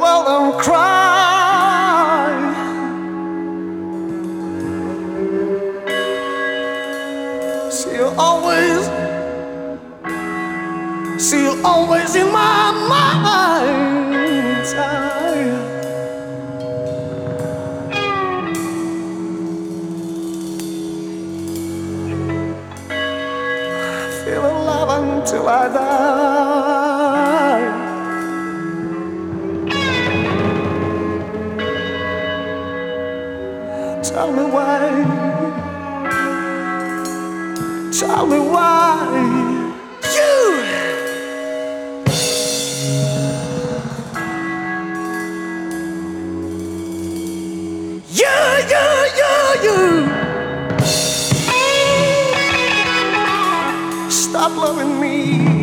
world and cry. See you always, See you always in my mind. I feel alive until I die. Tell me why. Tell me why. You. You, you, you, you. Stop loving me.